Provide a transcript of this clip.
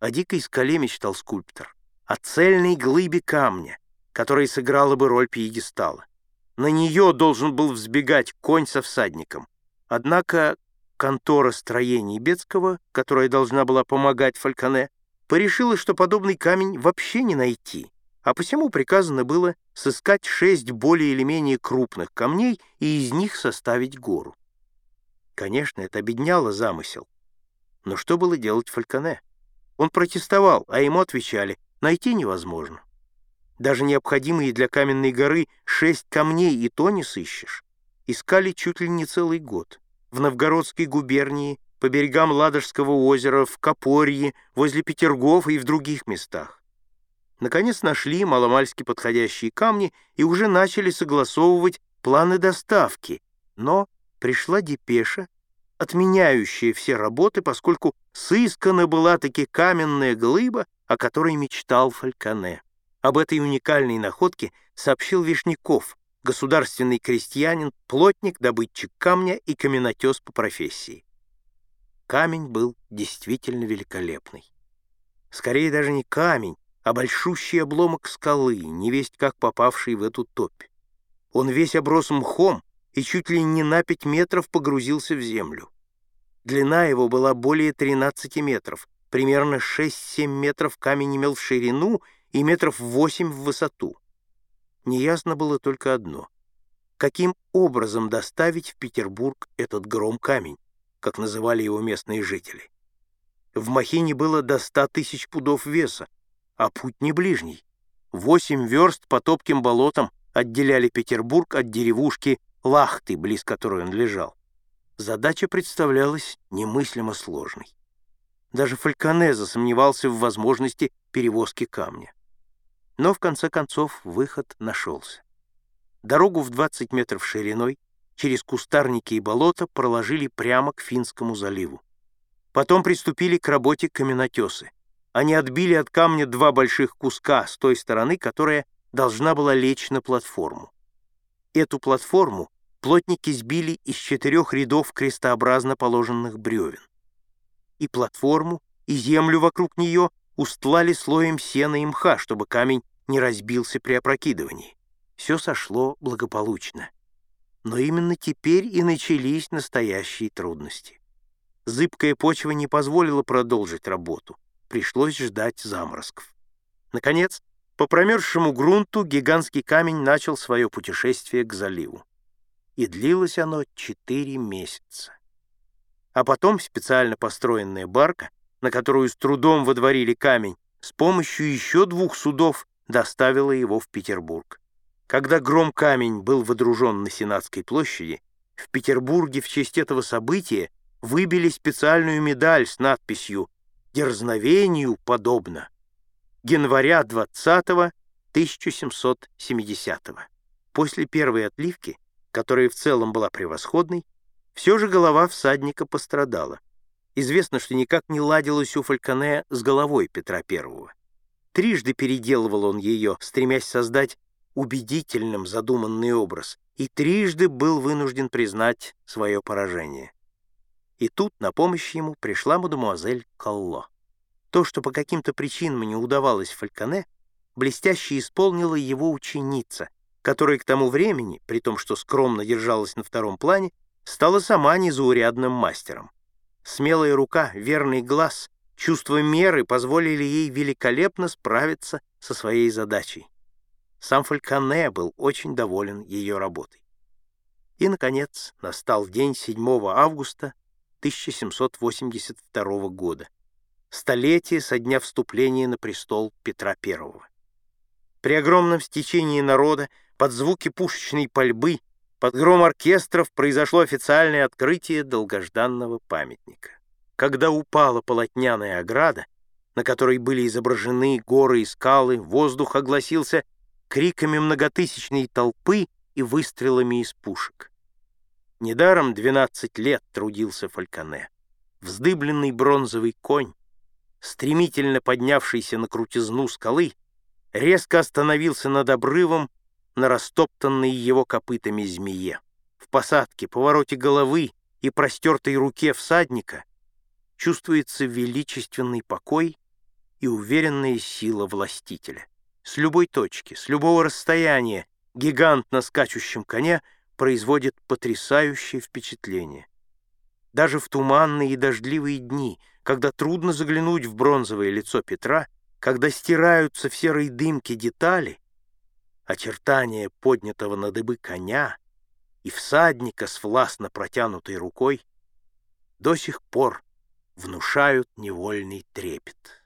О дикой скале мечтал скульптор, о цельной глыбе камня, которая сыграла бы роль пьедестала. На нее должен был взбегать конь со всадником. Однако контора строений Бецкого, которая должна была помогать Фальконе, порешила, что подобный камень вообще не найти, а посему приказано было сыскать шесть более или менее крупных камней и из них составить гору. Конечно, это обедняло замысел. Но что было делать Фальконе? Он протестовал, а ему отвечали, найти невозможно. Даже необходимые для каменной горы шесть камней и то не сыщешь. Искали чуть ли не целый год. В Новгородской губернии, по берегам Ладожского озера, в Копорье, возле Петергофа и в других местах. Наконец нашли маломальски подходящие камни и уже начали согласовывать планы доставки, но пришла депеша, отменяющая все работы, поскольку сыскана была таки каменная глыба, о которой мечтал Фальконе. Об этой уникальной находке сообщил Вишняков, государственный крестьянин, плотник, добытчик камня и каменотес по профессии. Камень был действительно великолепный. Скорее даже не камень, а большущий обломок скалы, невесть как попавший в эту топь. Он весь оброс мхом, и чуть ли не на 5 метров погрузился в землю. Длина его была более 13 метров, примерно 6-7 метров камень имел в ширину и метров 8 в высоту. Неясно было только одно. Каким образом доставить в Петербург этот гром-камень, как называли его местные жители? В Махине было до 100 тысяч пудов веса, а путь не ближний. Восемь верст по топким болотам отделяли Петербург от деревушки Лахты, близ которой он лежал. Задача представлялась немыслимо сложной. Даже Фальконе засомневался в возможности перевозки камня. Но в конце концов выход нашелся. Дорогу в 20 метров шириной через кустарники и болота проложили прямо к Финскому заливу. Потом приступили к работе каменотесы. Они отбили от камня два больших куска с той стороны, которая должна была лечь на платформу. Эту платформу плотники сбили из четырех рядов крестообразно положенных бревен. И платформу, и землю вокруг нее устлали слоем сена и мха, чтобы камень не разбился при опрокидывании. Все сошло благополучно. Но именно теперь и начались настоящие трудности. Зыбкая почва не позволила продолжить работу. Пришлось ждать заморозков. Наконец, по промерзшему грунту гигантский камень начал свое путешествие к заливу. И длилось оно четыре месяца. А потом специально построенная барка, на которую с трудом водворили камень, с помощью еще двух судов доставила его в Петербург. Когда гром-камень был водружен на Сенатской площади, в Петербурге в честь этого события выбили специальную медаль с надписью «Дерзновению подобно» января 20 1770 -го. После первой отливки, которая в целом была превосходной, все же голова всадника пострадала. Известно, что никак не ладилось у Фальконе с головой Петра I. Трижды переделывал он ее, стремясь создать убедительным задуманный образ, и трижды был вынужден признать свое поражение. И тут на помощь ему пришла мадемуазель Колло. То, что по каким-то причинам не удавалось Фальконе, блестяще исполнила его ученица, которая к тому времени, при том, что скромно держалась на втором плане, стала сама незаурядным мастером. Смелая рука, верный глаз, чувство меры позволили ей великолепно справиться со своей задачей. Сам Фальконе был очень доволен ее работой. И, наконец, настал день 7 августа 1782 года столетие со дня вступления на престол Петра I. При огромном стечении народа, под звуки пушечной пальбы, под гром оркестров произошло официальное открытие долгожданного памятника. Когда упала полотняная ограда, на которой были изображены горы и скалы, воздух огласился криками многотысячной толпы и выстрелами из пушек. Недаром 12 лет трудился Фальконе. Вздыбленный бронзовый конь, стремительно поднявшийся на крутизну скалы, резко остановился над обрывом на растоптанной его копытами змее. В посадке, повороте головы и простертой руке всадника чувствуется величественный покой и уверенная сила властителя. С любой точки, с любого расстояния гигант на скачущем коне производит потрясающее впечатление. Даже в туманные и дождливые дни, когда трудно заглянуть в бронзовое лицо Петра, когда стираются в серой дымке детали, очертания поднятого на дыбы коня и всадника с властно протянутой рукой до сих пор внушают невольный трепет.